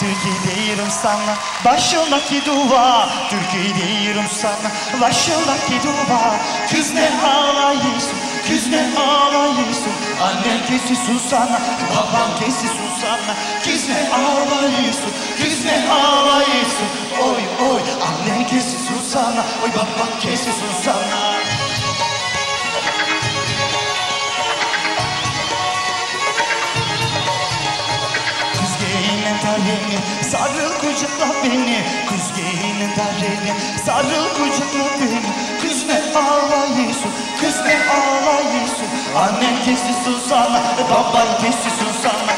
Türkiye diyorum sana başındaki duvar Türkiye diyorum sana başındaki duvar Kız ne ağlayıyorsun Kız ne ağlayıyorsun? Annen kesi susana Baban kesi susana. Kız ne ağlayıyorsun Kız ne ağlayıyorsun? Oy oy Annen kesi susana Oy baban kesi susana tarihini sarıl kucakla beni Kız giyinin tarihini sarıl kucakla beni Kız ne ağlayıyorsun kız ne ağlayıyorsun Annen kesti susana baban kesti susana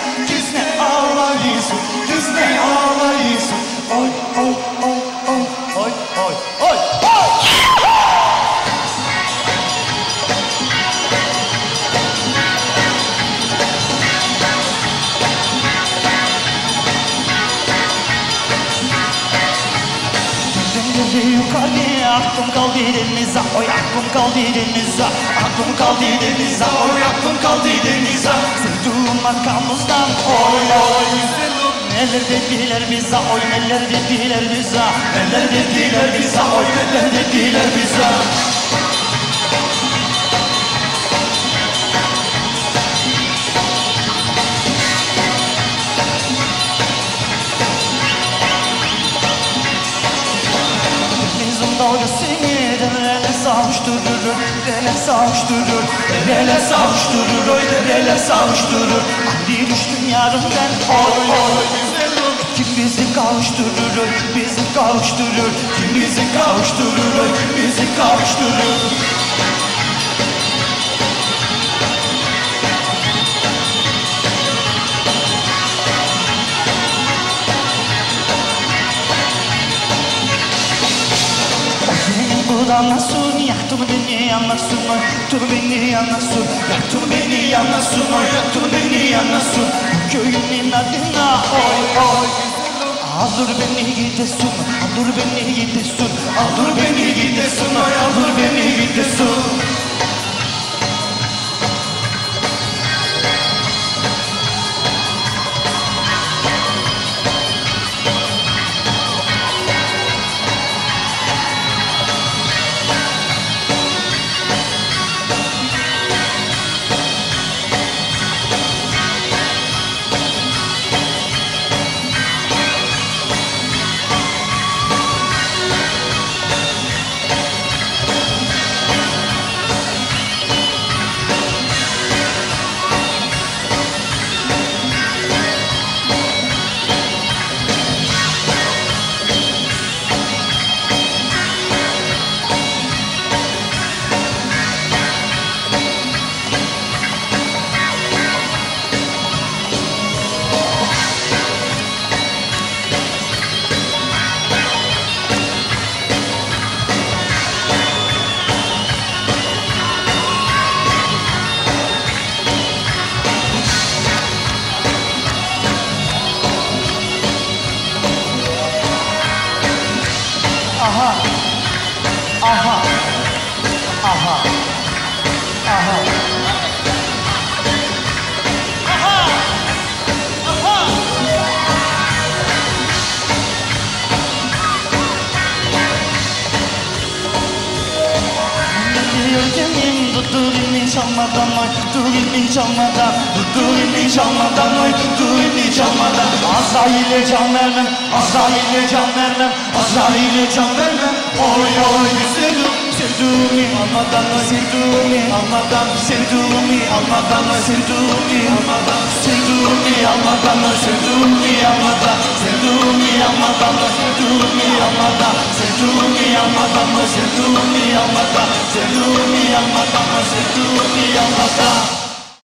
aklım kaldı denize Oy aklım kaldı denize Aklım kaldı denize Oy aklım kaldı denize Sevduğum arkamızdan Oy oy. Neler dediler bize Oy neler dediler bize. Neler dediler bize Oy neler dediler bize Bizim dalgasını dereler savuşturur Dereler savuşturur. Dereler savuşturur Oy dereler savuşturur. Andi düştüm yarımdan Oy oy Kim bizi kavuşturur Oy bizi kavuşturur. Kim bizi kavuşturur Oy bizi kavuşturur Benim bulamazsın Yaktın beni yanmasın oy Dur beni yanmasın Yaktın beni yanmasın oy Yaktın beni yanmasın Köyümün adına oy oy. Alır beni gidesin Alır beni gidesin Alır beni gidesin oy Aha. Aha. Çalmadan oy Tuttu ilmi çalmadan Tuttu ilmi çalmadan oy Tuttu ilmi çalmadan Azrail'e can vermem Azrail'e can vermem Azrail'e can vermem Oy oy güzelim sevdumi almadan sevdumi almadan sevdumi almadan sevdumi almadan sevdumi almadan sevdumi almadan sevdumi almadan sevdumi almadan sevdumi almadan sevdumi almadan sevdumi almadan sevdumi almadan